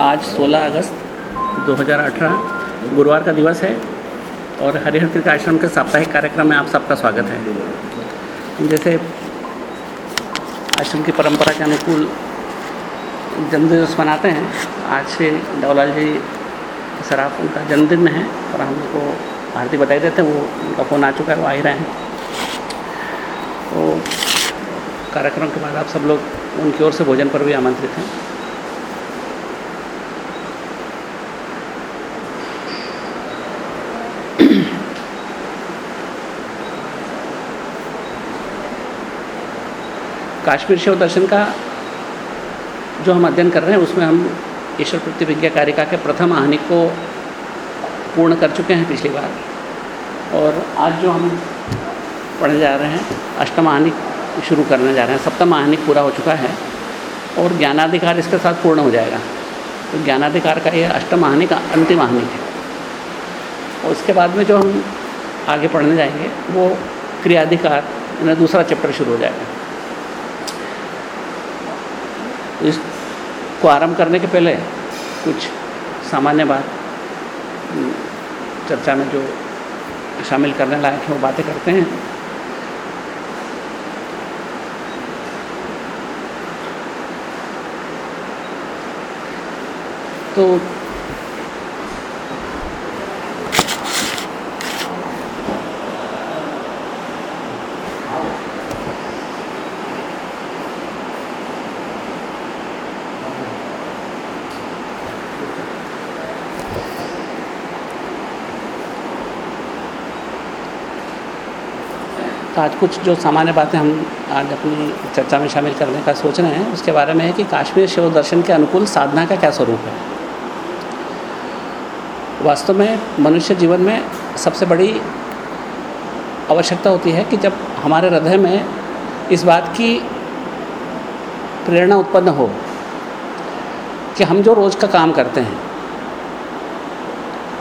आज 16 अगस्त 2018 गुरुवार का दिवस है और हरिहर तीर्थ आश्रम के साप्ताहिक कार्यक्रम में आप सबका स्वागत है। जैसे आश्रम की परंपरा के अनुकूल जन्मदिवस मनाते हैं, आज से डवलाल जी सराफ उनका जन्मदिन है और हम उनको को भारतीय बताई देते हैं, वो उनका फ़ोन आ चुका है, वो आ ही रहे हैं। तो कार्यक्रम के बाद आप सब लोग उनकी ओर से भोजन पर भी आमंत्रित हैं। काश्मीर शिव दर्शन का जो हम अध्ययन कर रहे हैं, उसमें हम ईश्वर प्रतिविज्ञा कारिका के प्रथम आहनी को पूर्ण कर चुके हैं पिछली बार। और आज जो हम पढ़ने जा रहे हैं, अष्टम आहनी शुरू करने जा रहे हैं। सप्तम आहनी पूरा हो चुका है और ज्ञानाधिकार इसके साथ पूर्ण हो जाएगा। तो ज्ञानाधिकार का ये अष्टम आहनी का अंतिम आहनी है। और उसके बाद में जो हम आगे पढ़ने जाएँगे, वो क्रियाधिकार, यानी दूसरा चैप्टर शुरू हो जाएगा। इसको आरंभ करने के पहले कुछ सामान्य बात चर्चा में जो शामिल करने लायक हैं वो बातें करते हैं। तो आज कुछ जो सामान्य बातें हम आज अपनी चर्चा में शामिल करने का सोच रहे हैं, उसके बारे में है कि काश्मीर शिव दर्शन के अनुकूल साधना का क्या स्वरूप है। वास्तव में मनुष्य जीवन में सबसे बड़ी आवश्यकता होती है कि जब हमारे हृदय में इस बात की प्रेरणा उत्पन्न हो कि हम जो रोज़ का काम करते हैं,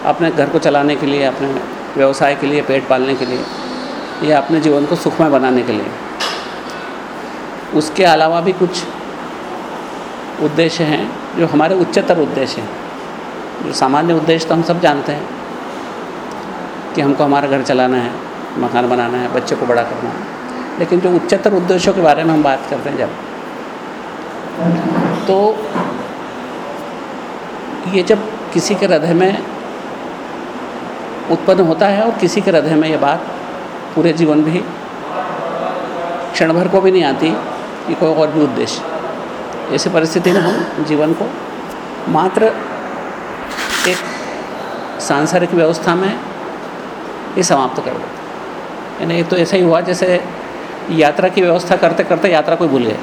अपने घर को चलाने के लिए, अपने व्यवसाय के लिए, पेट पालने के लिए या अपने जीवन को सुखमय बनाने के लिए। उसके अलावा भी कुछ उद्देश्य हैं, जो हमारे उच्चतर उद्देश्य हैं। जो सामान्य उद्देश्य तो हम सब जानते हैं, कि हमको हमारा घर चलाना है, मकान बनाना है, बच्चे को बड़ा करना है। लेकिन जो उच्चतर उद्देश्यों के बारे में हम बात करते हैं जब तो ये जब किसी के हृदय में उत्पन्न होता है और किसी के हृदय में ये बात पूरे जीवन भी क्षण भर को भी नहीं आती कि कोई और भी उद्देश्य। ऐसी परिस्थिति में हम जीवन को मात्र एक सांसारिक व्यवस्था में ही समाप्त कर देते यानी तो ऐसा ही हुआ जैसे यात्रा की व्यवस्था करते करते यात्रा कोई भूल गए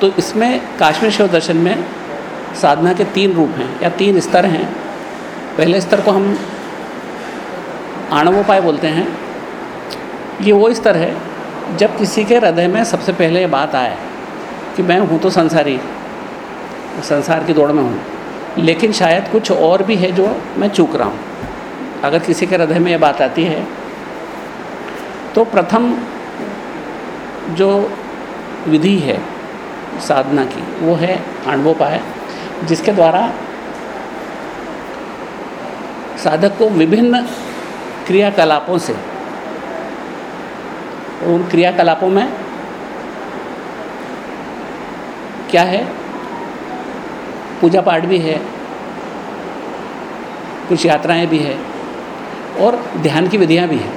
तो इसमें काश्मीर शिव दर्शन में साधना के तीन रूप हैं या तीन स्तर हैं। पहले स्तर को हम आणवोपाय बोलते हैं, ये वो स्तर है, जब किसी के हृदय में सबसे पहले ये बात आए कि मैं हूँ तो संसारी, संसार की दौड़ में हूँ, लेकिन शायद कुछ और भी है जो मैं चूक रहा हूँ। अगर किसी के हृदय में ये बात आती है तो प्रथम जो विधि है साधना की, वो है आणवोपाय, जिसके द्वारा साधक को विभिन्न क्रियाकलापों से। उन क्रियाकलापों में क्या है? पूजा पाठ भी है, कुछ यात्राएँ भी है और ध्यान की विधियाँ भी हैं।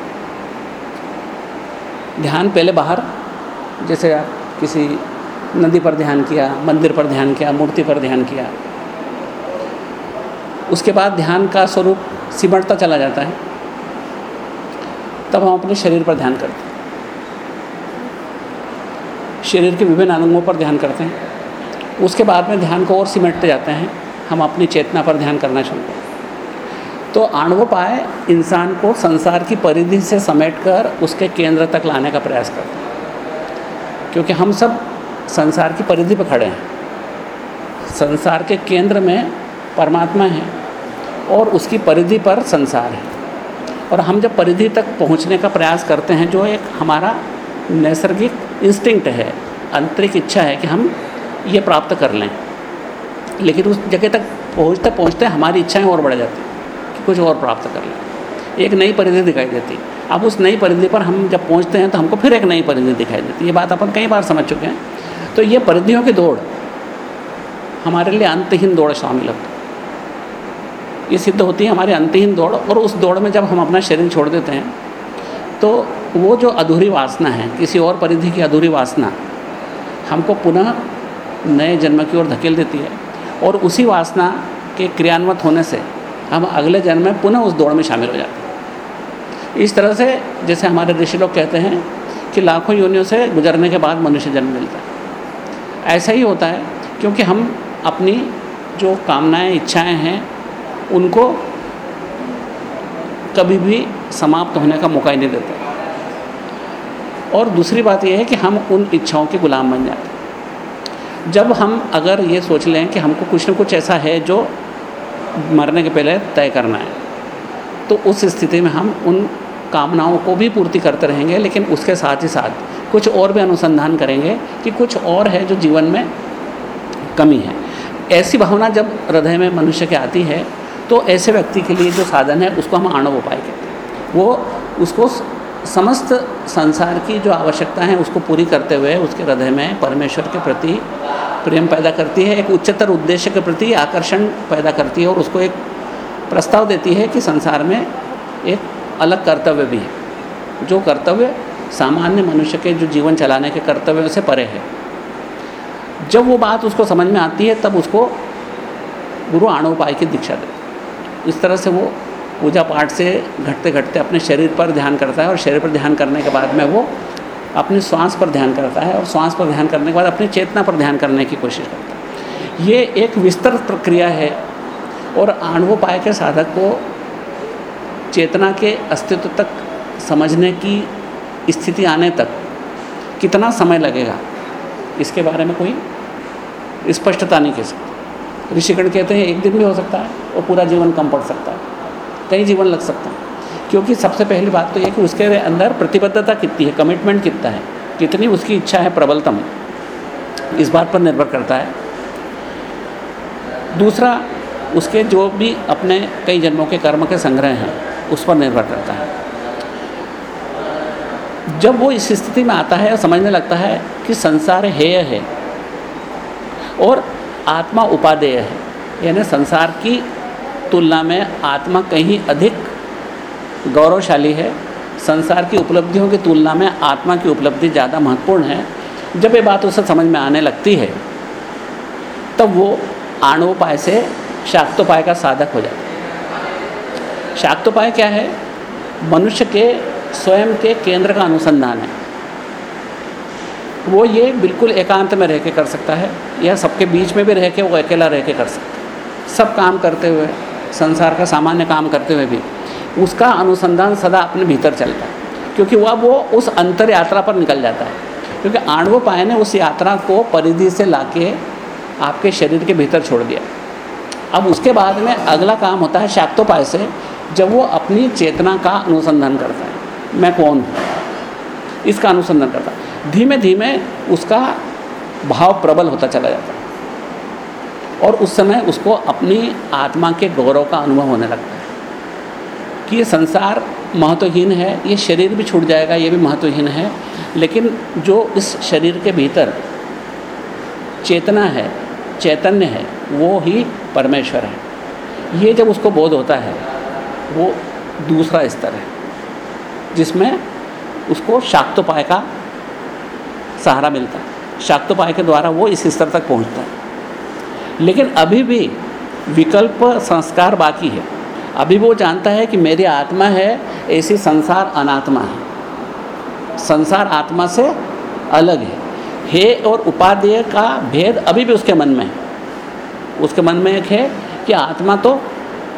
ध्यान पहले बाहर, जैसे आप किसी नदी पर ध्यान किया, मंदिर पर ध्यान किया, मूर्ति पर ध्यान किया, उसके बाद ध्यान का स्वरूप सिमटता चला जाता है। तब हम अपने शरीर पर ध्यान करते हैं। शरीर के विभिन्न अंगों पर ध्यान करते हैं। उसके बाद में ध्यान को और सिमटते जाते हैं। हम अपनी चेतना पर ध्यान करना शुरू करते हैं। तो आणवोपाय इंसान को संसार की परिधि से समेट कर उसके केंद्र तक लाने का प्रयास करते हैं। क्योंकि हम सब संसार की परिधि पर खड़े हैं। संसार के केंद्र में परमात्मा है और उसकी परिधि पर संसार है। और हम जब परिधि तक पहुँचने का प्रयास करते हैं, जो एक हमारा नैसर्गिक इंस्टिंक्ट है, आंतरिक इच्छा है कि हम ये प्राप्त कर लें। लेकिन उस जगह तक पहुँचते पहुँचते हमारी इच्छाएँ और बढ़ जाती कि कुछ और प्राप्त कर लें। एक नई परिधि दिखाई देती। अब उस नई परिधि पर हम जब पहुँचते हैं तो हमको फिर एक नई परिधि दिखाई देती। ये बात अपन कई बार समझ चुके हैं। तो ये परिधियों की दौड़ हमारे लिए अंतहीन दौड़ शामिल होती ये सिद्ध होती है हमारी अंतहीन दौड़, और उस दौड़ में जब हम अपना शरीर छोड़ देते हैं तो वो जो अधूरी वासना है, किसी और परिधि की अधूरी वासना, हमको पुनः नए जन्म की ओर धकेल देती है। और उसी वासना के क्रियान्वित होने से हम अगले जन्म में पुनः उस दौड़ में शामिल हो जाते हैं। इस तरह से जैसे हमारे ऋषि लोग कहते हैं कि लाखों योनियों से गुजरने के बाद मनुष्य जन्म मिलता है। ऐसा ही होता है, क्योंकि हम अपनी जो कामनाएँ, इच्छाएँ हैं उनको कभी भी समाप्त होने का मौका ही नहीं देते। और दूसरी बात यह है कि हम उन इच्छाओं के गुलाम बन जाते जब हम अगर ये सोच लें कि हमको कुछ न कुछ ऐसा है जो मरने के पहले तय करना है तो उस स्थिति में हम उन कामनाओं को भी पूर्ति करते रहेंगे, लेकिन उसके साथ ही साथ कुछ और भी अनुसंधान करेंगे कि कुछ और है जो जीवन में कमी है। ऐसी भावना जब हृदय में मनुष्य के आती है तो ऐसे व्यक्ति के लिए जो साधन है, उसको हम आणव उपाय कहते हैं। वो उसको समस्त संसार की जो आवश्यकता है, उसको पूरी करते हुए उसके हृदय में परमेश्वर के प्रति प्रेम पैदा करती है, एक उच्चतर उद्देश्य के प्रति आकर्षण पैदा करती है और उसको एक प्रस्ताव देती है कि संसार में एक अलग कर्तव्य भी है। जो कर्तव्य सामान्य मनुष्य के जो जीवन चलाने के कर्तव्यों से परे है। जब वो बात उसको समझ में आती है, तब उसको गुरु आणोपाय की दीक्षा देते इस तरह से वो पूजा पाठ से घटते घटते अपने शरीर पर ध्यान करता है और शरीर पर ध्यान करने के बाद में वो अपने श्वास पर ध्यान करता है और श्वास पर ध्यान करने के बाद अपनी चेतना पर ध्यान करने की कोशिश करता है। ये एक विस्तृत प्रक्रिया है और आणवोपाय के साधक को चेतना के अस्तित्व तक समझने की स्थिति आने तक कितना समय लगेगा, इसके बारे में कोई स्पष्टता नहीं कह सकती। ऋषिगण कहते हैं, एक दिन भी हो सकता है। और पूरा जीवन कम पड़ सकता है। कई जीवन लग सकता है। क्योंकि सबसे पहली बात तो ये कि उसके अंदर प्रतिबद्धता कितनी है कमिटमेंट कितना है, कितनी उसकी इच्छा है प्रबलतम इस बात पर निर्भर करता है। दूसरा, उसके जो भी अपने कई जन्मों के कर्म के संग्रह हैं, उस पर निर्भर करता है। जब वो इस स्थिति में आता है और समझने लगता है कि संसार हेय है और आत्मा उपादेय है, यानी संसार की तुलना में आत्मा कहीं अधिक गौरवशाली है। संसार की उपलब्धियों की तुलना में आत्मा की उपलब्धि ज़्यादा महत्वपूर्ण है। जब ये बात उसे समझ में आने लगती है, तब वो आणोपाय से शाक्तोपाय का साधक हो जाता है। शाक्तोपाय क्या है? मनुष्य के स्वयं के केंद्र का अनुसंधान है। वो ये बिल्कुल एकांत में रह के कर सकता है। या सबके बीच में भी रह के, वो अकेला रह के कर सकता है। सब काम करते हुए संसार का सामान्य काम करते हुए भी, उसका अनुसंधान सदा अपने भीतर चलता है। क्योंकि वह, वो उस अंतर यात्रा पर निकल जाता है। क्योंकि आणवोपाय ने उस यात्रा को परिधि से लाके आपके शरीर के भीतर छोड़ दिया। अब उसके बाद में अगला काम होता है शाक्तोपाय से, जब वो अपनी चेतना का अनुसंधान करता है। मैं कौन हूँ? इसका अनुसंधान करता धीमे धीमे उसका भाव प्रबल होता चला जाता है। और उस समय उसको अपनी आत्मा के गौरव का अनुभव होने लगता है कि ये संसार महत्वहीन है, ये शरीर भी छूट जाएगा, ये भी महत्वहीन है, लेकिन जो इस शरीर के भीतर चेतना है, चैतन्य है, वो ही परमेश्वर है। ये जब उसको बोध होता है, वो दूसरा स्तर है, जिसमें उसको शाक्तोपाय का सहारा मिलता है। शाक्तोपाय के द्वारा वो इस स्तर तक पहुँचता है। लेकिन अभी भी विकल्प संस्कार बाकी है। अभी वो जानता है कि मेरी आत्मा है, ऐसी संसार अनात्मा है। संसार आत्मा से अलग है। हे और उपादेय का भेद अभी भी उसके मन में है। उसके मन में एक है कि आत्मा तो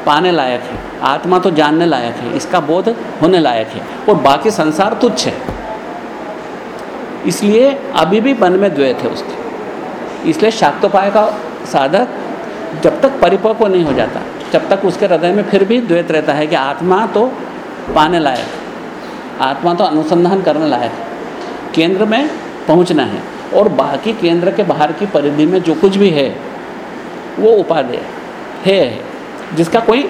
पाने लायक है, आत्मा तो जानने लायक है, इसका बोध होने लायक है और बाकी संसार तुच्छ है। इसलिए अभी भी मन में द्वैत है उसके। इसलिए शाक्तोपाय का साधक जब तक परिपक्व नहीं हो जाता, जब तक उसके हृदय में फिर भी द्वैत रहता है कि आत्मा तो पाने लायक, आत्मा तो अनुसंधान करने लायक, केंद्र में पहुँचना है और बाकी केंद्र के बाहर की परिधि में जो कुछ भी है, वो उपादेय है जिसका कोई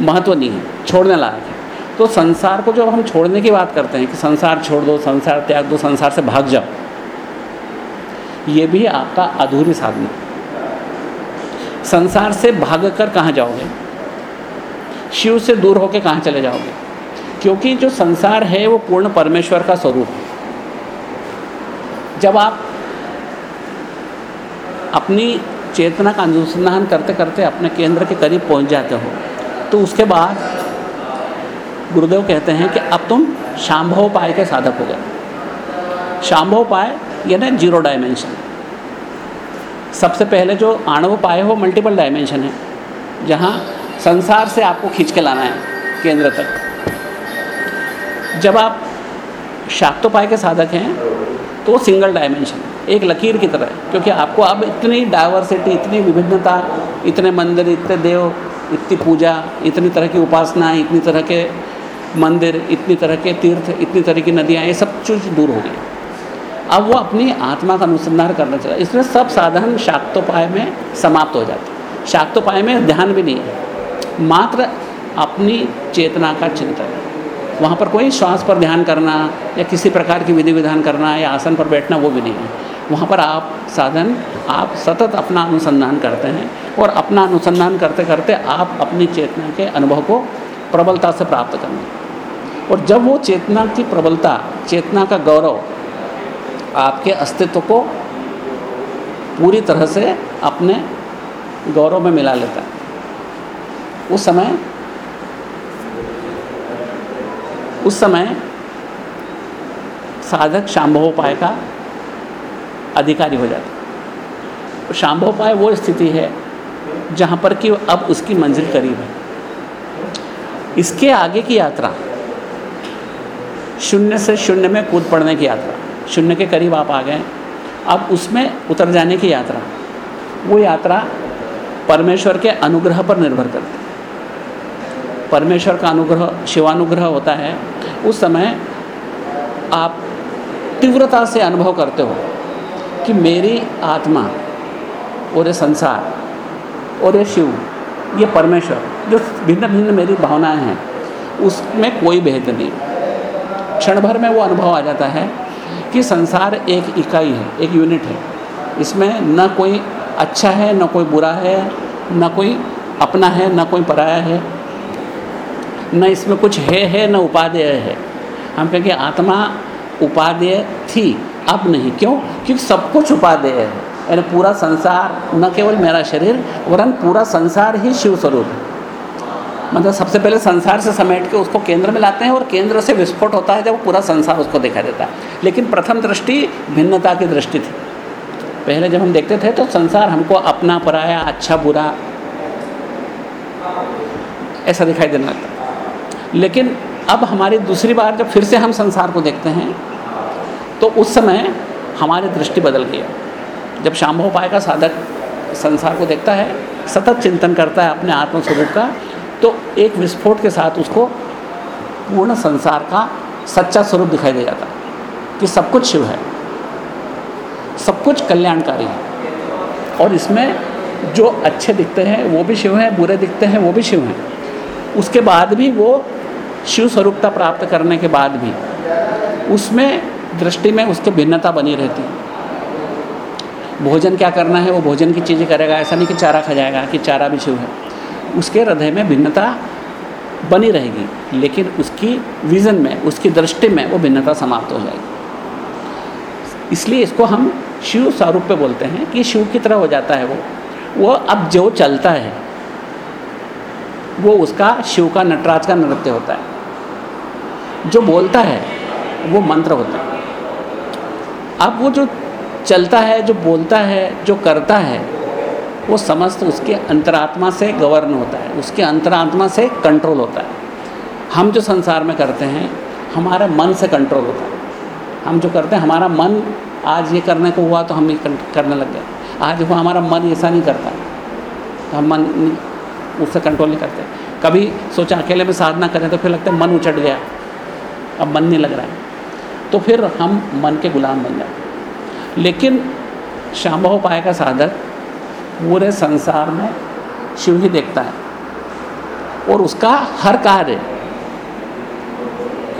महत्व नहीं है, छोड़ने लायक है। तो संसार को जब हम छोड़ने की बात करते हैं कि संसार छोड़ दो, संसार त्याग दो, संसार से भाग जाओ, ये भी आपका अधूरी साधना संसार से भाग कर कहाँ जाओगे? शिव से दूर होकर कहाँ चले जाओगे? क्योंकि जो संसार है, वो पूर्ण परमेश्वर का स्वरूप है। जब आप अपनी चेतना का अनुसंधान करते करते अपने केंद्र के करीब पहुँच जाते हो तो उसके बाद गुरुदेव कहते हैं कि अब तुम शाम्भव पाए के साधक हो गए। शाम्भव पाए यानी ज़ीरो डायमेंशन सबसे पहले जो आणव पाए हो मल्टीपल डायमेंशन है। जहाँ संसार से आपको खींच के लाना है, केंद्र तक। जब आप शाक्तोपाय के साधक हैं तो सिंगल डायमेंशन एक लकीर की तरह क्योंकि आपको अब इतनी डाइवर्सिटी इतनी विभिन्नता, इतने मंदिर, इतने देव, इतनी पूजा, इतनी तरह की उपासना, इतनी तरह के मंदिर, इतनी तरह के तीर्थ, इतनी तरह की नदियाँ, ये सब चीज़ दूर हो गई। अब वो अपनी आत्मा का अनुसंधान करना चला इसलिए सब साधन शाक्तोपाय में समाप्त हो जाते शाक्तोपाय में ध्यान भी नहीं है। मात्र अपनी चेतना का चिंतन वहाँ पर कोई श्वास पर ध्यान करना या किसी प्रकार की विधि विधान करना या आसन पर बैठना वो भी नहीं है। वहाँ पर आप साधन, आप सतत अपना अनुसंधान करते हैं और अपना अनुसंधान करते करते आप अपनी चेतना के अनुभव को प्रबलता से प्राप्त करना और जब वो चेतना की प्रबलता, चेतना का गौरव आपके अस्तित्व को पूरी तरह से अपने गौरव में मिला लेता है। उस समय उस समय साधक शाम्भवोपाय का अधिकारी हो जाता है। शाम्भवोपाय वो स्थिति है जहाँ पर कि अब उसकी मंजिल करीब है। इसके आगे की यात्रा शून्य से शून्य में कूद पड़ने की यात्रा। शून्य के करीब आप आ गए। अब उसमें उतर जाने की यात्रा। वो यात्रा परमेश्वर के अनुग्रह पर निर्भर करती है। परमेश्वर का अनुग्रह, शिवानुग्रह होता है। उस समय आप तीव्रता से अनुभव करते हो कि मेरी आत्मा और ये संसार और ये शिव, ये परमेश्वर, जो भिन्न भिन्न मेरी भावनाएँ हैं, उसमें कोई भेद नहीं। क्षण भर में वो अनुभव आ जाता है कि संसार एक इकाई है, एक यूनिट है। इसमें न कोई अच्छा है, न कोई बुरा है, न कोई अपना है, न कोई पराया है, न इसमें कुछ है है, न उपादेय है। हम कहेंगे, आत्मा उपादेय थी, अब नहीं। क्यों? क्योंकि सब कुछ उपादेय है। यानी पूरा संसार, न केवल मेरा शरीर, वरन पूरा संसार ही शिव स्वरूप है। मतलब सबसे पहले संसार से समेट के उसको केंद्र में लाते हैं और केंद्र से विस्फोट होता है जब पूरा संसार उसको देखा देता है। लेकिन प्रथम दृष्टि भिन्नता की दृष्टि थी। पहले जब हम देखते थे तो संसार हमको अपना पराया अच्छा बुरा ऐसा दिखाई देने लगता। लेकिन अब हमारी दूसरी बार जब फिर से हम संसार को देखते हैं तो उस समय हमारी दृष्टि बदल गई जब शाम्भोपाय का साधक संसार को देखता है, सतत चिंतन करता है अपने आत्मस्वरूप का तो एक विस्फोट के साथ उसको पूर्ण संसार का सच्चा स्वरूप दिखाई दे जाता है कि सब कुछ शिव है, सब कुछ कल्याणकारी है। और इसमें जो अच्छे दिखते हैं, वो भी शिव हैं, बुरे दिखते हैं, वो भी शिव हैं। उसके बाद भी वो शिव स्वरूपता प्राप्त करने के बाद भी उसमें दृष्टि में उसकी भिन्नता बनी रहती है। भोजन क्या करना है, वो भोजन की चीज़ें करेगा, ऐसा नहीं कि चारा खा जाएगा कि चारा भी शिव है। उसके हृदय में भिन्नता बनी रहेगी, लेकिन उसकी विज़न में, उसकी दृष्टि में वो भिन्नता समाप्त हो जाएगी। इसलिए इसको हम शिव स्वरूप पे बोलते हैं कि शिव की तरह हो जाता है वो। वो अब जो चलता है, वो उसका शिव का नटराज का नृत्य होता है। जो बोलता है, वो मंत्र होता है। अब वो जो चलता है, जो बोलता है, जो करता है वो समस्त उसके अंतरात्मा से गवर्न होता है, उसके अंतरात्मा से कंट्रोल होता है। हम जो संसार में करते हैं, हमारे मन से कंट्रोल होता है। हम जो करते हैं, हमारा मन आज ये करने को हुआ तो हम ये करने लग गए। आज वो हमारा मन ऐसा नहीं करता। हम मन उससे कंट्रोल नहीं करते। कभी सोचा अकेले में साधना करें तो फिर लगता है मन उचट गया। अब मन नहीं लग रहा है। तो फिर हम मन के गुलाम बन जाते लेकिन शाम्भोपाय का साधक पूरे संसार में शिव ही देखता है। और उसका हर कार्य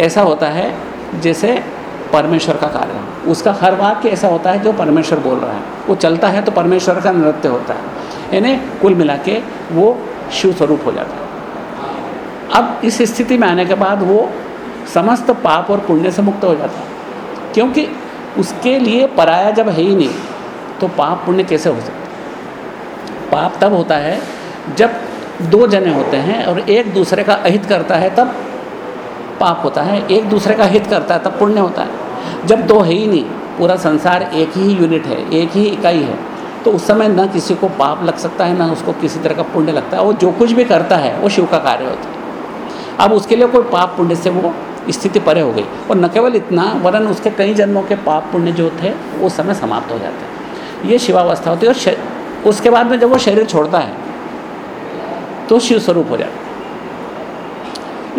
ऐसा होता है जैसे परमेश्वर का कार्य हो। उसका हर वाक्य ऐसा होता है जो परमेश्वर बोल रहा है। वो चलता है तो परमेश्वर का नृत्य होता है। यानी कुल मिला के वो शिव स्वरूप हो जाता है। अब इस स्थिति में आने के बाद वो समस्त पाप और पुण्य से मुक्त हो जाता है। क्योंकि उसके लिए पराया जब है ही नहीं तो पाप पुण्य कैसे हो सकता पाप तब होता है जब दो जने होते हैं और एक दूसरे का अहित करता है, तब पाप होता है। एक दूसरे का हित करता है, तब पुण्य होता है। जब दो है ही नहीं, पूरा संसार एक ही यूनिट है, एक ही इकाई है तो उस समय न किसी को पाप लग सकता है, ना उसको किसी तरह का पुण्य लगता है। वो जो कुछ भी करता है, वो शिव का कार्य होता है। अब उसके लिए कोई पाप पुण्य से वो स्थिति परे हो गई। और न केवल इतना, वरन उसके कई जन्मों के पाप पुण्य जो थे, वो समय समाप्त हो जाते हैं। ये शिवावस्था होती है और उसके बाद में जब वो शरीर छोड़ता है तो शिव स्वरूप हो जाता है।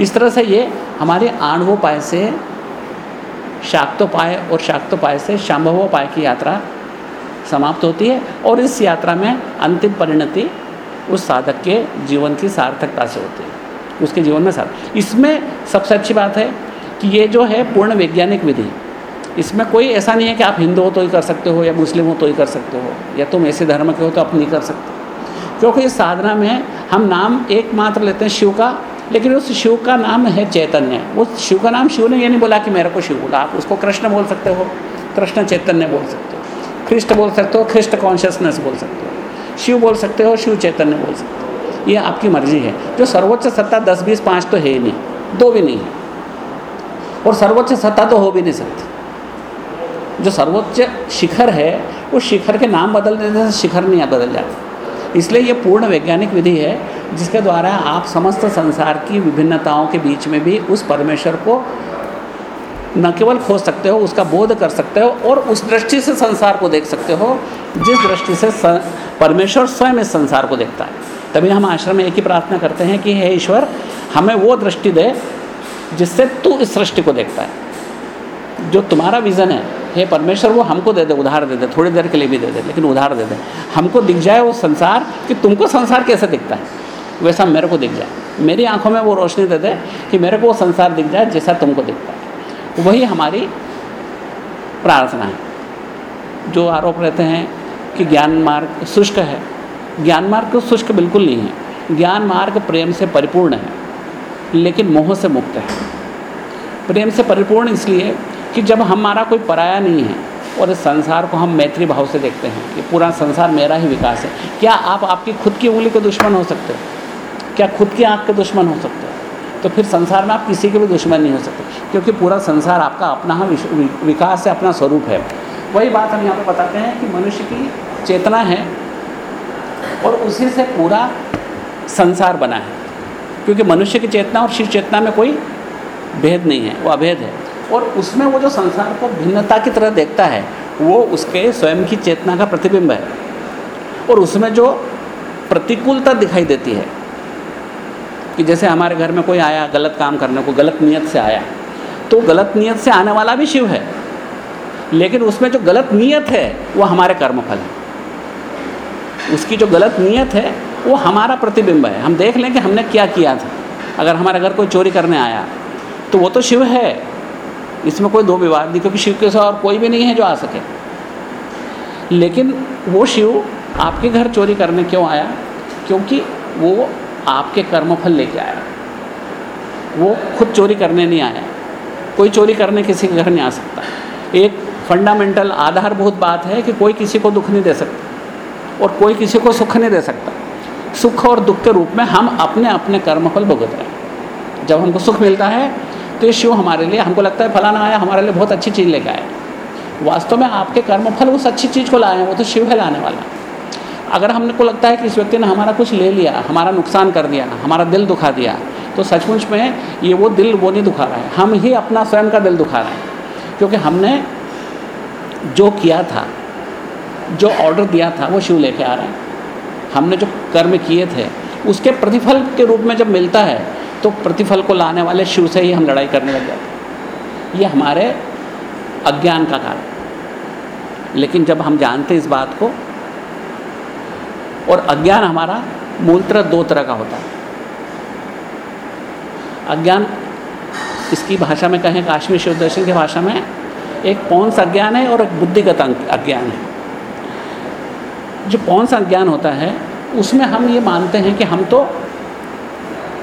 इस तरह से ये हमारे आणवोपाय से शाक्तोपाय और शाक्तोपाय से शाम्भवोपाय की यात्रा समाप्त होती है और इस यात्रा में अंतिम परिणति उस साधक के जीवन की सार्थकता से होती है। उसके जीवन में सार्थक इसमें सबसे अच्छी बात है कि ये जो है पूर्ण वैज्ञानिक विधि इसमें कोई ऐसा नहीं है कि आप हिंदू हो तो ही कर सकते हो या मुस्लिम हो तो ही कर सकते हो, या तुम ऐसे धर्म के हो तो आप नहीं कर सकते। क्योंकि इस साधना में हम नाम एकमात्र लेते हैं शिव का, लेकिन उस शिव का नाम है चैतन्य। वो शिव का नाम शिव ने ये नहीं बोला कि मेरे को शिव बोला, आप उसको कृष्ण बोल सकते हो, कृष्ण चैतन्य बोल सकते हो, ख्रिस्ट बोल सकते हो, ख्रिस्ट कॉन्शियसनेस बोल सकते हो, शिव बोल सकते हो, शिव चैतन्य बोल सकते हो। ये आपकी मर्ज़ी है। जो सर्वोच्च सत्ता दस, बीस, पाँच तो है ही नहीं, दो भी नहीं है। और सर्वोच्च सत्ता तो हो भी नहीं सकती। जो सर्वोच्च शिखर है, उस शिखर के नाम बदल देने से शिखर नहीं बदल जाता। इसलिए ये पूर्ण वैज्ञानिक विधि है, जिसके द्वारा आप समस्त संसार की विभिन्नताओं के बीच में भी उस परमेश्वर को न केवल खोज सकते हो, उसका बोध कर सकते हो, और उस दृष्टि से संसार को देख सकते हो, जिस दृष्टि से, परमेश्वर स्वयं इस संसार को देखता है। तभी हम आश्रम में एक ही प्रार्थना करते हैं कि, हे ईश्वर, हमें वो दृष्टि दे, जिससे तू इस सृष्टि को देखता है। जो तुम्हारा विज़न है हे परमेश्वर, वो हमको दे दे, उधार दे दे, थोड़ी देर के लिए भी दे दे, लेकिन उधार दे दे। हमको दिख जाए वो संसार कि तुमको संसार कैसे दिखता है? वैसा मेरे को दिख जाए। मेरी आँखों में वो रोशनी दे दे कि मेरे को वो संसार दिख जाए जैसा तुमको दिखता है। वही हमारी प्रार्थना है। जो आरोप रहते हैं कि ज्ञान मार्ग शुष्क है। ज्ञान मार्ग तो शुष्क बिल्कुल नहीं है। ज्ञान मार्ग प्रेम से परिपूर्ण है, लेकिन मोह से मुक्त है। प्रेम से परिपूर्ण इसलिए कि जब हमारा कोई पराया नहीं है और इस संसार को हम मैत्री भाव से देखते हैं कि पूरा संसार मेरा ही विकास है, क्या आप आपकी खुद की उंगली के दुश्मन हो सकते हो? क्या खुद की आँख के दुश्मन हो सकते हो? तो फिर संसार में आप किसी के भी दुश्मन नहीं हो सकते, क्योंकि पूरा संसार आपका अपना विकास है, अपना स्वरूप है। वही बात हम यहाँ पर बताते हैं कि मनुष्य की चेतना है और उसी से पूरा संसार बना है, क्योंकि मनुष्य की चेतना और शिव चेतना में कोई भेद नहीं है, वो अभेद है। और उसमें वो जो संसार को भिन्नता की तरह देखता है, वो उसके स्वयं की चेतना का प्रतिबिंब है। और उसमें जो प्रतिकूलता दिखाई देती है, कि जैसे हमारे घर में कोई आया, गलत काम करने को, गलत नियत से आया तो गलत नियत से आने वाला भी शिव है। लेकिन उसमें जो गलत नियत है, वो हमारे कर्मफल है। उसकी जो गलत नियत है, वो हमारा प्रतिबिंब है। हम देख लें कि हमने क्या किया था। अगर हमारे घर कोई चोरी करने आया तो वो तो शिव है। इसमें कोई दो विवाद नहीं, क्योंकि शिव के साथ और कोई भी नहीं है जो आ सके। लेकिन वो शिव आपके घर चोरी करने क्यों आया? क्योंकि वो आपके कर्मफल लेके आया। वो खुद चोरी करने नहीं आया। कोई चोरी करने किसी के घर नहीं आ सकता। एक फंडामेंटल आधारभूत बात है कि कोई किसी को दुख नहीं दे सकता और कोई किसी को सुख नहीं दे सकता। सुख और दुख के रूप में हम अपने अपने कर्मफल भुगत रहे हैं। जब हमको सुख मिलता है तो ये शिव हमारे लिए, हमको लगता है फलाना आया, हमारे लिए बहुत अच्छी चीज़ लेकर आया। वास्तव में आपके कर्मफल उस अच्छी चीज़ को लाए हैं, वो तो शिव है लाने वाला। अगर हमने को लगता है कि इस व्यक्ति ने हमारा कुछ ले लिया, हमारा नुकसान कर दिया, हमारा दिल दुखा दिया तो सचमुच में ये वो दिल वो नहीं दुखा रहा है। हम ही अपना स्वयं का दिल दुखा रहे हैं। क्योंकि हमने जो किया था, जो ऑर्डर दिया था, वो शिव लेके आ रहे हैं। हमने जो कर्म किए थे, उसके प्रतिफल के रूप में जब मिलता है तो प्रतिफल को लाने वाले शिव से ही हम लड़ाई करने लग जाते ये हमारे अज्ञान का कारण लेकिन जब हम जानते इस बात को, और अज्ञान हमारा मूलतः दो तरह का होता है। अज्ञान इसकी भाषा में कहें, काश्मीर शिव दर्शन की भाषा में, एक पौंस अज्ञान है और एक बुद्धिगत अज्ञान है। जो पौंस अज्ञान होता है, उसमें हम ये मानते हैं कि हम तो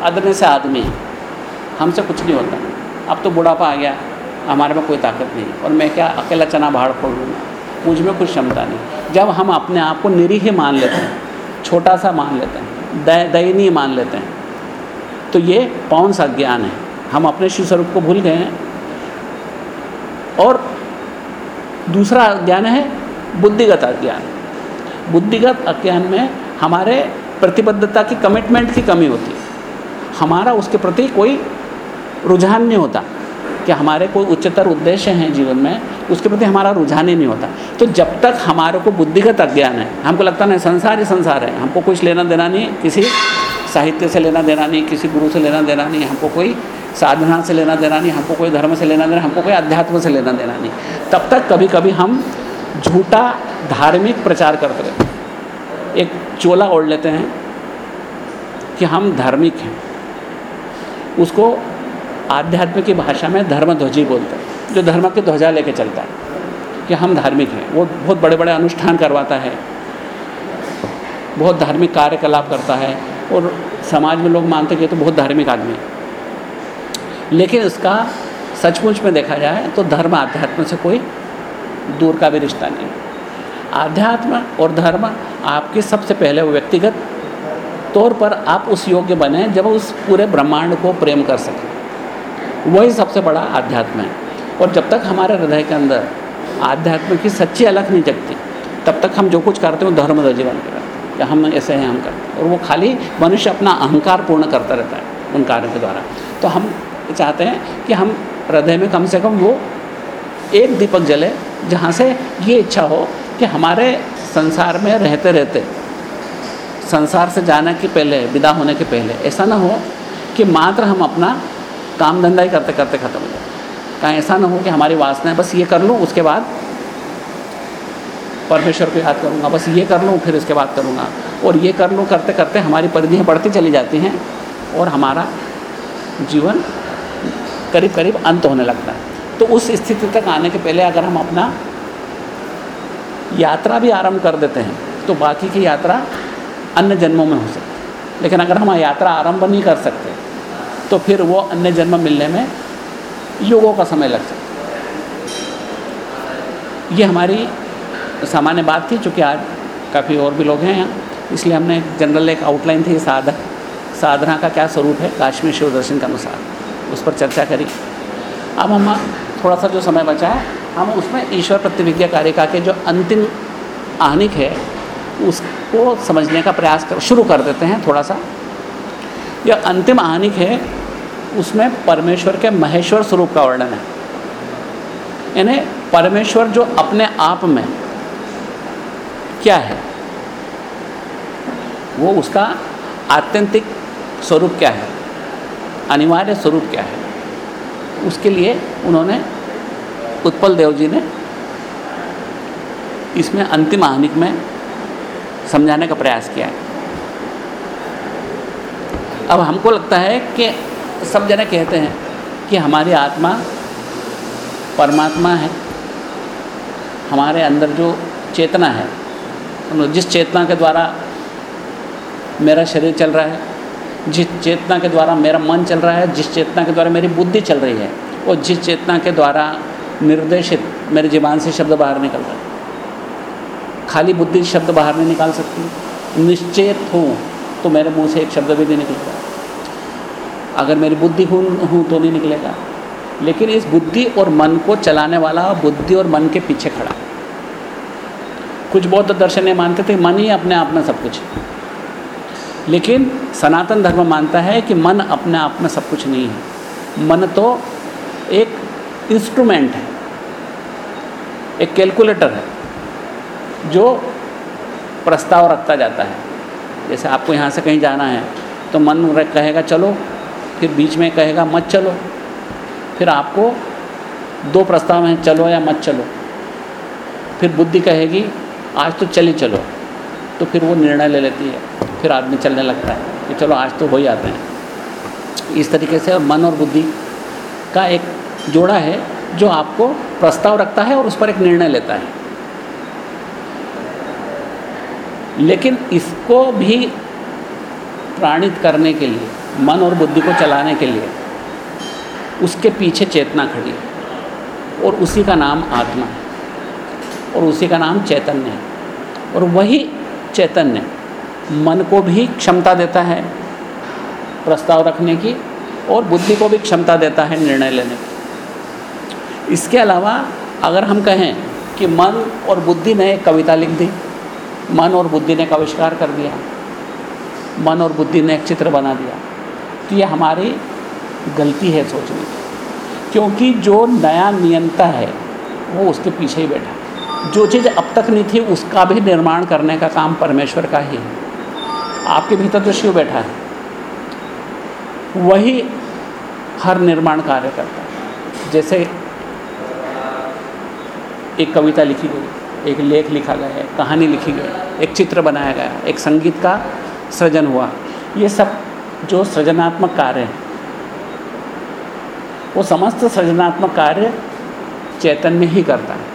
अदने से आदमी हैं हमसे कुछ नहीं होता। अब तो बुढ़ापा आ गया, हमारे में कोई ताकत नहीं। और मैं क्या, अकेला चना बाहर फोड़ लूँगा मुझमें कुछ क्षमता नहीं। जब हम अपने आप को निरीह मान लेते हैं, छोटा सा मान लेते हैं दयनीय मान लेते हैं तो ये पौन सा ज्ञान है। हम अपने शिव स्वरूप को भूल गए हैं। और दूसरा ज्ञान है, बुद्धिगत अज्ञान। बुद्धिगत अज्ञान में हमारे प्रतिबद्धता की कमिटमेंट की कमी होती है। हमारा उसके प्रति कोई रुझान नहीं होता कि हमारे कोई उच्चतर उद्देश्य हैं जीवन में, उसके प्रति हमारा रुझान ही नहीं होता। तो जब तक हमारे को बुद्धिगत अज्ञान है, हमको लगता नहीं, संसार ही संसार है, हमको कुछ लेना देना नहीं, किसी साहित्य से लेना देना नहीं, किसी गुरु से लेना देना नहीं, हमको कोई साधना से लेना देना नहीं, हमको कोई धर्म से लेना देना हमको कोई अध्यात्म से लेना देना नहीं। तब तक कभी कभी हम झूठा धार्मिक प्रचार करते रहते एक चोला ओढ़ लेते हैं कि हम धार्मिक हैं। उसको आध्यात्म की भाषा में धर्म ध्वजी बोलते हैं, जो धर्म की ध्वजा लेके चलता है, कि हम धार्मिक हैं। वो बहुत बड़े बड़े अनुष्ठान करवाता है, बहुत धार्मिक कार्यकलाप करता है, और समाज में लोग मानते हैं कि तो बहुत धार्मिक आदमी है। लेकिन इसका सचमुच में देखा जाए तो धर्म आध्यात्म से कोई दूर का भी रिश्ता नहीं। आध्यात्म और धर्म आपके सबसे पहले व्यक्तिगत तौर पर आप उस योग्य बने जब उस पूरे ब्रह्मांड को प्रेम कर सकें। वही सबसे बड़ा आध्यात्म है। और जब तक हमारे हृदय के अंदर आध्यात्म की सच्ची अलग नहीं जगती, तब तक हम जो कुछ करते हैं धर्म जीवन के करते या हम ऐसे हैं, हम करते हैं। और वो खाली मनुष्य अपना अहंकार पूर्ण करता रहता है उन कार्यों के द्वारा। तो हम चाहते हैं कि हम हृदय में कम से कम वो एक दीपक जले, जहाँ से ये इच्छा हो कि हमारे संसार में रहते रहते संसार से जाने के पहले, विदा होने के पहले, ऐसा ना हो कि मात्र हम अपना काम धंधा ही करते करते ख़त्म हो जाए। कहीं ऐसा ना हो कि हमारी वासनाएँ, बस ये कर लूँ, उसके बाद परमेश्वर को याद करूँगा, बस ये कर लूँ, फिर उसके बाद करूँगा। और ये कर लूँ, करते करते हमारी परिधियाँ बढ़ती चली जाती हैं और हमारा जीवन करीब करीब अंत होने लगता है। तो उस स्थिति तक आने के पहले अगर हम अपना यात्रा भी आरंभ कर देते हैं तो बाकी की यात्रा अन्य जन्मों में हो सकती लेकिन अगर हम यात्रा आरंभ नहीं कर सकते तो फिर वो अन्य जन्म मिलने में योगों का समय लग सकता ये हमारी सामान्य बात थी, चूँकि आज काफ़ी और भी लोग हैं यहाँ, इसलिए हमने जनरल एक आउटलाइन थी साधक साधना का क्या स्वरूप है, काश्मीर शिव दर्शन के अनुसार, उस पर चर्चा करी। अब हम थोड़ा सा जो समय बचा है, हम उसमें ईश्वर प्रतिविज्ञा कारिका के जो अंतिम आहनिक है उसको समझने का प्रयास कर, शुरू कर देते हैं थोड़ा सा यह अंतिम आहनिक है, उसमें परमेश्वर के महेश्वर स्वरूप का वर्णन है। यानी परमेश्वर जो अपने आप में क्या है? वो उसका आत्यंतिक स्वरूप क्या है? अनिवार्य स्वरूप क्या है? उसके लिए उन्होंने उत्पल देव जी ने इसमें अंतिम आहनिक में समझाने का प्रयास किया है। अब हमको लगता है कि सब जने कहते हैं कि हमारी आत्मा परमात्मा है। हमारे अंदर जो चेतना है जिस चेतना के द्वारा मेरा शरीर चल रहा है, जिस चेतना के द्वारा मेरा मन चल रहा है, जिस चेतना के द्वारा मेरी बुद्धि चल रही है और जिस चेतना के द्वारा निर्देशित मेरे जीवन से शब्द बाहर निकल रहा हैं। खाली बुद्धि शब्द बाहर नहीं निकाल सकती। निश्चेत हूँ तो मेरे मुँह से एक शब्द भी नहीं निकलता अगर मेरी बुद्धि हूँ हूँ तो नहीं निकलेगा। लेकिन इस बुद्धि और मन को चलाने वाला बुद्धि और मन के पीछे खड़ा। कुछ बौद्ध दर्शन मानते थे, मन ही अपने आप में सब कुछ है। लेकिन सनातन धर्म मानता है कि मन अपने आप में सब कुछ नहीं है। मन तो एक इंस्ट्रूमेंट है, एक कैलकुलेटर है। जो प्रस्ताव रखता जाता है। जैसे आपको यहाँ से कहीं जाना है तो मन कहेगा, चलो। फिर बीच में कहेगा, मत चलो। फिर आपको दो प्रस्ताव हैं, चलो या मत चलो। फिर बुद्धि कहेगी, आज तो चले चलो। तो फिर वो निर्णय ले लेती है। फिर आदमी चलने लगता है कि चलो, आज तो हो ही आते हैं। इस तरीके से मन और बुद्धि का एक जोड़ा है, जो आपको प्रस्ताव रखता है और उस पर एक निर्णय लेता है। लेकिन इसको भी प्राणित करने के लिए, मन और बुद्धि को चलाने के लिए, उसके पीछे चेतना खड़ी और उसी का नाम आत्मा है। और उसी का नाम चैतन्य है। और वही चैतन्य मन को भी क्षमता देता है प्रस्ताव रखने की और बुद्धि को भी क्षमता देता है निर्णय लेने की। इसके अलावा अगर हम कहें कि मन और बुद्धि ने एक कविता लिख दी मन और बुद्धि ने एक आविष्कार कर दिया। मन और बुद्धि ने एक चित्र बना दिया। तो ये हमारी गलती है सोचने की। क्योंकि जो नया नियंता है, वो उसके पीछे ही बैठा जो चीज़ अब तक नहीं थी, उसका भी निर्माण करने का काम परमेश्वर का ही है। आपके भीतर जो शिव बैठा है। वही हर निर्माण कार्य करता है। जैसे एक कविता लिखी गई। एक लेख लिखा गया है, कहानी लिखी गई एक चित्र बनाया गया एक संगीत का सृजन हुआ। ये सब जो सृजनात्मक कार्य हैं, वो समस्त सृजनात्मक कार्य चैतन्य ही करता है।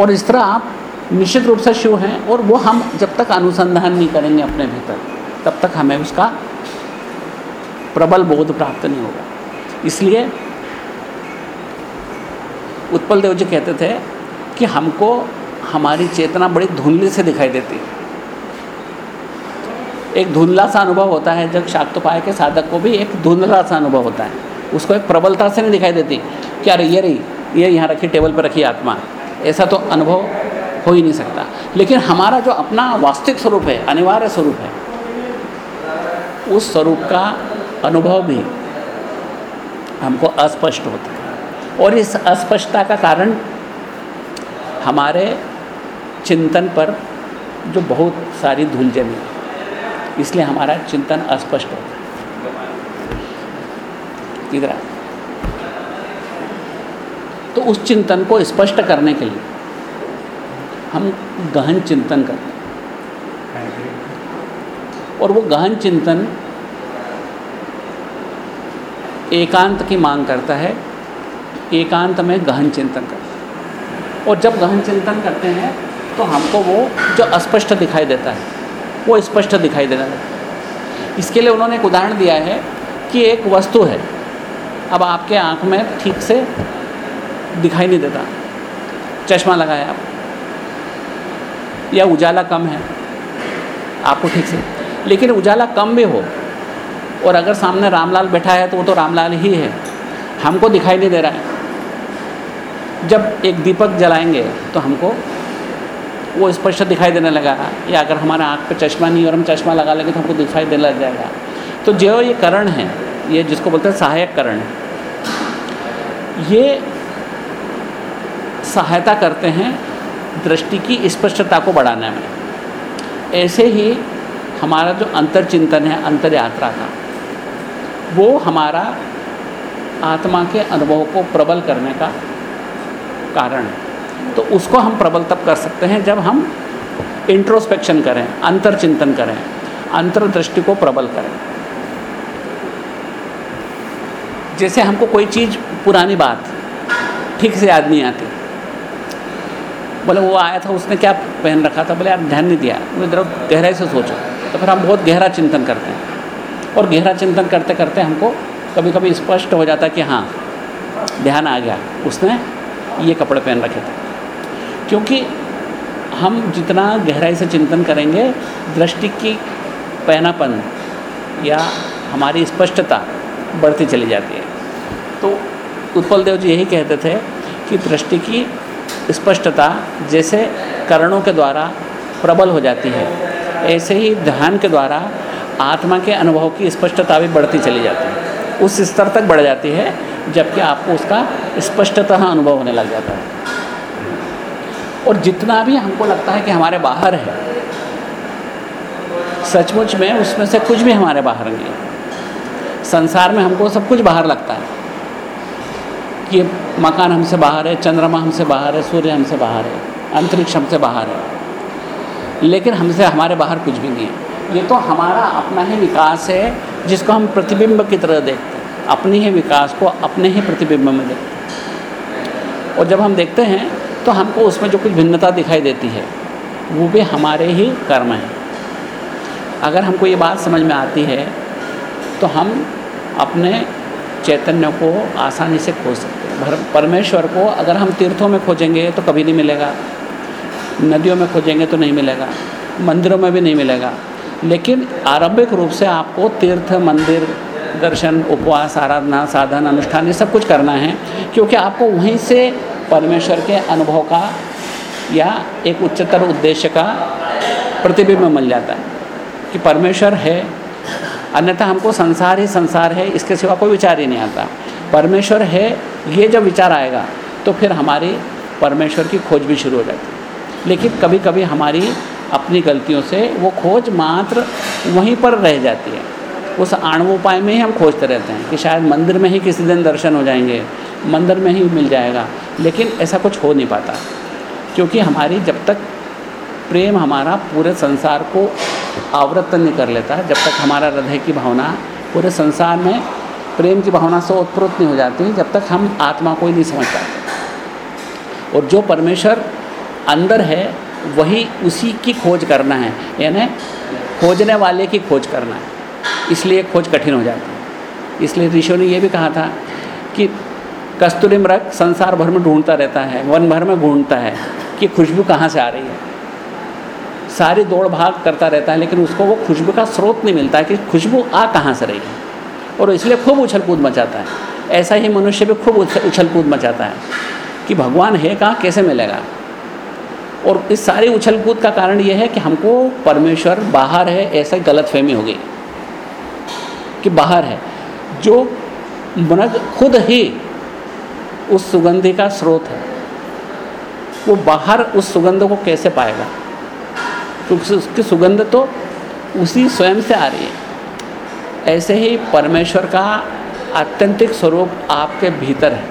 और इस तरह आप निश्चित रूप से शिव हैं और वो हम जब तक अनुसंधान नहीं करेंगे अपने भीतर, तब तक हमें उसका प्रबल बोध प्राप्त नहीं होगा। इसलिए उत्पल देव जी कहते थे कि हमको हमारी चेतना बड़ी धुंधली से दिखाई देती है। एक धुंधला सा अनुभव होता है जब शाक्तोपाय के साधक को भी एक धुंधला सा अनुभव होता है। उसको एक प्रबलता से नहीं दिखाई देती क्या अरे ये रही ये यहाँ रखी, टेबल पर रखी आत्मा। ऐसा तो अनुभव हो ही नहीं सकता। लेकिन हमारा जो अपना वास्तविक स्वरूप है, अनिवार्य स्वरूप है, उस स्वरूप का अनुभव भी हमको अस्पष्ट होता है। और इस अस्पष्टता का कारण हमारे चिंतन पर जो बहुत सारी धूल जमी इसलिए हमारा चिंतन अस्पष्ट होता है। इधर तो उस चिंतन को स्पष्ट करने के लिए हम गहन चिंतन करते हैं। और वो गहन चिंतन एकांत की मांग करता है। एकांत में गहन चिंतन करते हैं। और जब गहन चिंतन करते हैं तो हमको वो जो अस्पष्ट दिखाई देता है, वो स्पष्ट दिखाई देने है। इसके लिए उन्होंने एक उदाहरण दिया है कि एक वस्तु है, अब आपके आँख में ठीक से दिखाई नहीं देता। चश्मा लगाया आप, या उजाला कम है, आपको ठीक से। लेकिन उजाला कम भी हो, और अगर सामने रामलाल बैठा है तो वो तो रामलाल ही है, हमको दिखाई नहीं दे रहा है। जब एक दीपक जलाएँगे तो हमको वो स्पष्ट दिखाई देने लगा या अगर हमारे आँख पर चश्मा नहीं और हम चश्मा लगा लेंगे तो हमको दिखाई देने लग जाएगा। तो जो ये करण है, ये जिसको बोलते हैं सहायक करण, ये सहायता करते हैं दृष्टि की स्पष्टता को बढ़ाने में। ऐसे ही हमारा जो अंतर चिंतन है अंतर यात्रा का, वो हमारा आत्मा के अनुभव को प्रबल करने का कारण। है तो उसको हम प्रबल तब कर सकते हैं जब हम इंट्रोस्पेक्शन करें अंतर चिंतन करें, अंतर्दृष्टि को प्रबल करें। जैसे हमको कोई चीज़ पुरानी बात, ठीक से याद नहीं आती। बोले, वो आया था, उसने क्या पहन रखा था? बोले, आप ध्यान नहीं दिया। इधर गहराई से सोचो। तो फिर हम बहुत गहरा चिंतन करते हैं। और गहरा चिंतन करते करते हमको कभी कभी स्पष्ट हो जाता है कि हाँ ध्यान आ गया, उसने ये कपड़े पहन रखे थे। क्योंकि हम जितना गहराई से चिंतन करेंगे, दृष्टि की पैनापन या हमारी स्पष्टता बढ़ती चली जाती है। तो उत्पल देव जी यही कहते थे कि दृष्टि की स्पष्टता जैसे करणों के द्वारा प्रबल हो जाती है, ऐसे ही ध्यान के द्वारा आत्मा के अनुभव की स्पष्टता भी बढ़ती चली जाती है। उस स्तर तक बढ़ जाती है, जबकि आपको उसका स्पष्टतः अनुभव होने लग जाता है। और जितना भी हमको लगता है कि हमारे बाहर है, सचमुच में उसमें से कुछ भी हमारे बाहर नहीं है। संसार में हमको सब कुछ बाहर लगता है। कि मकान हमसे बाहर है, चंद्रमा हमसे बाहर है, सूर्य हमसे बाहर है, अंतरिक्ष हमसे बाहर है। लेकिन हमसे हमारे बाहर कुछ भी नहीं है। ये तो हमारा अपना ही विकास है जिसको हम प्रतिबिंब की तरह देखते हैं, अपने ही विकास को अपने ही प्रतिबिंब में देखते हैं। और जब हम देखते हैं तो हमको उसमें जो कुछ भिन्नता दिखाई देती है, वो भी हमारे ही कर्म हैं। अगर हमको ये बात समझ में आती है तो हम अपने चैतन्य को आसानी से खोज सकते हैं। परमेश्वर को अगर हम तीर्थों में खोजेंगे तो कभी नहीं मिलेगा। नदियों में खोजेंगे तो नहीं मिलेगा। मंदिरों में भी नहीं मिलेगा। लेकिन आरंभिक रूप से आपको तीर्थ, मंदिर, दर्शन, उपवास, आराधना, साधन, अनुष्ठान, ये सब कुछ करना है, क्योंकि आपको वहीं से परमेश्वर के अनुभव का या एक उच्चतर उद्देश्य का प्रतिबिंब मिल जाता है कि परमेश्वर है। अन्यथा हमको संसार ही संसार है, इसके सिवा कोई विचार ही नहीं आता। परमेश्वर है, ये जब विचार आएगा तो फिर हमारी परमेश्वर की खोज भी शुरू हो जाती है। लेकिन कभी कभी हमारी अपनी गलतियों से वो खोज मात्र वहीं पर रह जाती है। उस आणवोपाय में ही हम खोजते रहते हैं कि शायद मंदिर में ही किसी दिन दर्शन हो जाएँगे, मंदिर में ही मिल जाएगा, लेकिन ऐसा कुछ हो नहीं पाता। क्योंकि हमारी जब तक प्रेम हमारा पूरे संसार को आवृत्त नहीं कर लेता, जब तक हमारा हृदय की भावना पूरे संसार में प्रेम की भावना से उत्प्रोत नहीं हो जाती, जब तक हम आत्मा को ही नहीं समझ पाते। और जो परमेश्वर अंदर है वही उसी की खोज करना है, यानी खोजने वाले की खोज करना है। इसलिए खोज कठिन हो जाती है। इसलिए ऋषियों ने यह भी कहा था कि कस्तूरी मृग संसार भर में ढूंढता रहता है, वन भर में ढूंढता है कि खुशबू कहाँ से आ रही है। सारी दौड़ भाग करता रहता है, लेकिन उसको वो खुशबू का स्रोत नहीं मिलता है कि खुशबू आ कहाँ से रही है। और इसलिए खूब उछल कूद मचाता है। ऐसा ही मनुष्य भी खूब उछल कूद मचाता है कि भगवान है कहाँ, कैसे मिलेगा? और इस सारे उछल कूद का कारण ये है कि हमको परमेश्वर बाहर है, ऐसा गलत फहमी हो गई कि बाहर है। जो मृग खुद ही उस सुगंधि का स्रोत है, वो बाहर उस सुगंध को कैसे पाएगा? क्योंकि उसकी सुगंध तो उसी स्वयं से आ रही है। ऐसे ही परमेश्वर का आत्यंतिक स्वरूप आपके भीतर है,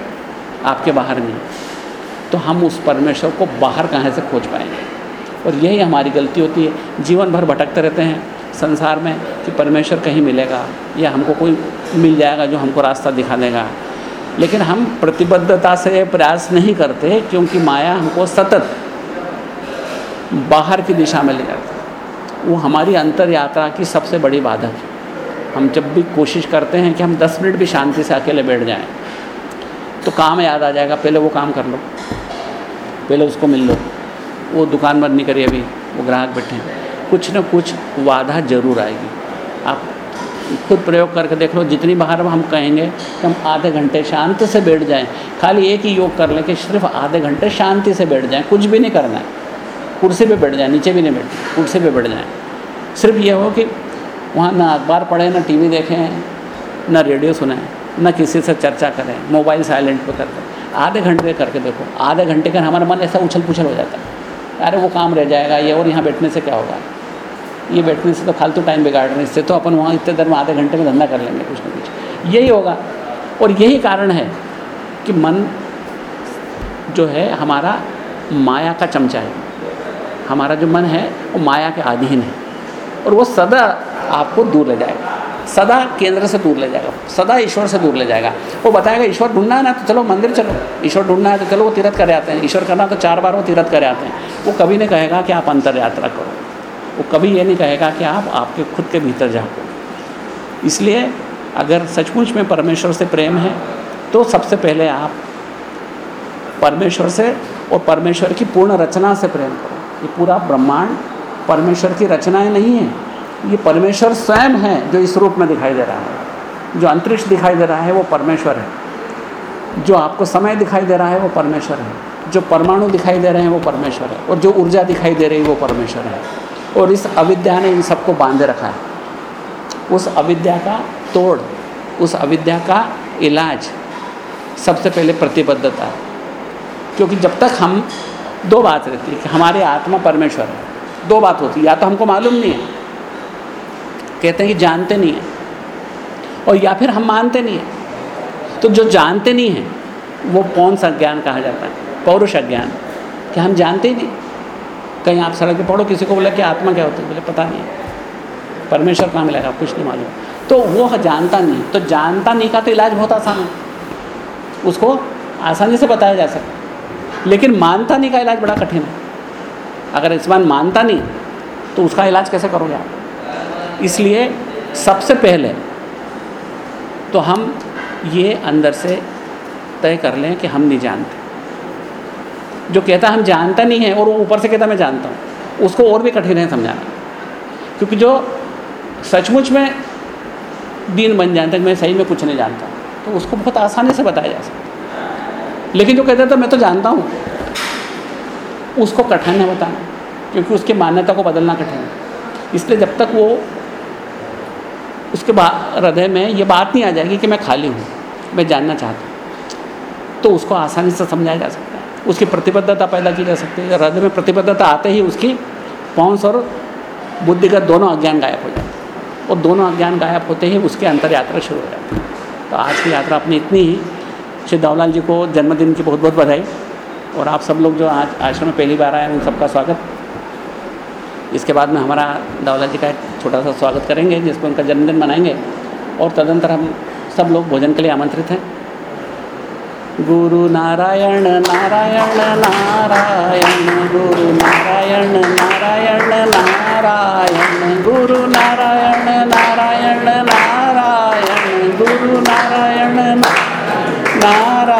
आपके बाहर नहीं। तो हम उस परमेश्वर को बाहर कहाँ से खोज पाएँगे? और यही हमारी गलती होती है। जीवन भर भटकते रहते हैं संसार में कि परमेश्वर कहीं मिलेगा या हमको कोई मिल जाएगा जो हमको रास्ता दिखा देगा। लेकिन हम प्रतिबद्धता से प्रयास नहीं करते क्योंकि माया हमको सतत बाहर की दिशा में ले जाती है। वो हमारी अंतर यात्रा की सबसे बड़ी बाधक है। हम जब भी कोशिश करते हैं कि हम दस मिनट भी शांति से अकेले बैठ जाएँ तो काम याद आ जाएगा, पहले वो काम कर लो। पहले उसको मिल लो। वो दुकान बंद नहीं करिए अभी, वो ग्राहक बैठे हैं। कुछ ना कुछ बाधा ज़रूर आएगी। आप खुद प्रयोग करके देख लो, जितनी बार हम कहेंगे कि हम आधे घंटे शांति से बैठ जाएँ, खाली एक ही योग कर लें कि सिर्फ़ आधे घंटे शांति से बैठ जाएँ, कुछ भी नहीं करना है। कुर्सी पे बैठ जाए, नीचे भी नहीं बैठ, कुर्सी पे बैठ जाए। सिर्फ़ ये हो कि वहाँ ना अखबार पढ़ें, ना टीवी देखें, ना रेडियो सुने, ना किसी से चर्चा करें, मोबाइल साइलेंट पर कर करके आधे घंटे करके देखो। आधे घंटे का हमारा मन ऐसा उछल पुछल हो जाता है। अरे वो काम रह जाएगा, ये और यहाँ बैठने से क्या होगा? ये बैठने से तो फालतू टाइम बिगाड़ने इससे तो अपन वहाँ इतने देर में आधे घंटे में धंधा कर लेंगे, कुछ ना कुछ। यही होगा। और यही कारण है कि मन जो है, हमारा माया का चमचा है। हमारा जो मन है, वो माया के अधीन है। और वो सदा आपको दूर ले जाएगा। सदा केंद्र से दूर ले जाएगा, सदा ईश्वर से दूर ले जाएगा। वो बताएगा, ईश्वर ढूंढना है ना तो चलो मंदिर चलो। ईश्वर ढूंढना है तो चलो, वो तीरथ करे आते हैं। ईश्वर करना तो चार बार वो तीरथ करे आते हैं। वो कभी नहीं कहेगा कि आप अंतर यात्रा करो। वो कभी ये नहीं कहेगा कि आप आपके खुद के भीतर जाओ इसलिए अगर सचमुच में परमेश्वर से प्रेम है तो सबसे पहले आप परमेश्वर से और परमेश्वर की पूर्ण रचना से प्रेम करो। ये पूरा ब्रह्मांड परमेश्वर की रचनाएँ नहीं है। ये परमेश्वर स्वयं है जो इस रूप में दिखाई दे रहा है। जो अंतरिक्ष दिखाई दे रहा है, वो परमेश्वर है। जो आपको समय दिखाई दे रहा है, वो परमेश्वर है। जो परमाणु दिखाई दे रहे हैं, वो परमेश्वर है। और जो ऊर्जा दिखाई दे रही है, वो परमेश्वर है। और इस अविद्या ने इन सबको बांधे रखा है। उस अविद्या का तोड़, उस अविद्या का इलाज सबसे पहले प्रतिबद्धता है। क्योंकि जब तक हम, दो बात रहती है कि हमारे आत्मा परमेश्वर है। दो बात होती है, या तो हमको मालूम नहीं है कहते हैं कि जानते नहीं हैं। और या फिर हम मानते नहीं हैं। तो जो जानते नहीं हैं, वो पौंस अज्ञान कहा जाता है? पौरुष अज्ञान। कि हम जानते ही नहीं। कहीं आप सड़क पर पढ़ो किसी को बोला कि आत्मा क्या होती है? बोले, पता नहीं परमेश्वर कहाँ मिलेगा? कुछ नहीं मालूम। तो वो जानता नहीं। तो जानता नहीं का तो इलाज बहुत आसान है। उसको आसानी से बताया जा सकता लेकिन मानता नहीं का इलाज बड़ा कठिन है। अगर इस बार मानता नहीं तो उसका इलाज कैसे करोगे आप? इसलिए सबसे पहले तो हम ये अंदर से तय कर लें कि हम नहीं जानते। जो कहता हम जानता नहीं है और वो ऊपर से कहता मैं जानता हूँ। उसको और भी कठिन है समझाना। क्योंकि जो सचमुच में दीन बन जानता है, मैं सही में कुछ नहीं जानता तो उसको बहुत आसानी से बताया जा सकता लेकिन जो कहता था मैं तो जानता हूँ। उसको कठिन है बताना, क्योंकि उसकी मान्यता को बदलना कठिन है। इसलिए जब तक वो उसके बाद हृदय में ये बात नहीं आ जाएगी कि मैं खाली हूँ, मैं जानना चाहता हूँ। तो उसको आसानी से समझाया जा सकता है। उसकी प्रतिबद्धता पैदा की जा सकती है। हृदय में प्रतिबद्धता आते ही उसकी पौंस और बुद्धिगत दोनों अज्ञान गायब हो जाते हैं। और दोनों अज्ञान गायब होते ही उसकी अंतर यात्रा शुरू हो जाती है। तो आज की यात्रा अपनी इतनी ही। श्री दावलाल जी को जन्मदिन की बहुत बहुत बधाई। और आप सब लोग जो आज आश्रम में पहली बार आए उन सबका स्वागत। इसके बाद में हमारा दावला जी का छोटा सा स्वागत करेंगे जिसमें उनका जन्मदिन मनाएँगे और तदंतर हम सब लोग भोजन के लिए आमंत्रित हैं। गुरु नारायण नारायण नारायण, गुरु नारायण नारायण नारायण, गुरु नारायण नारायण नारायण, गुरु नारायण नारायण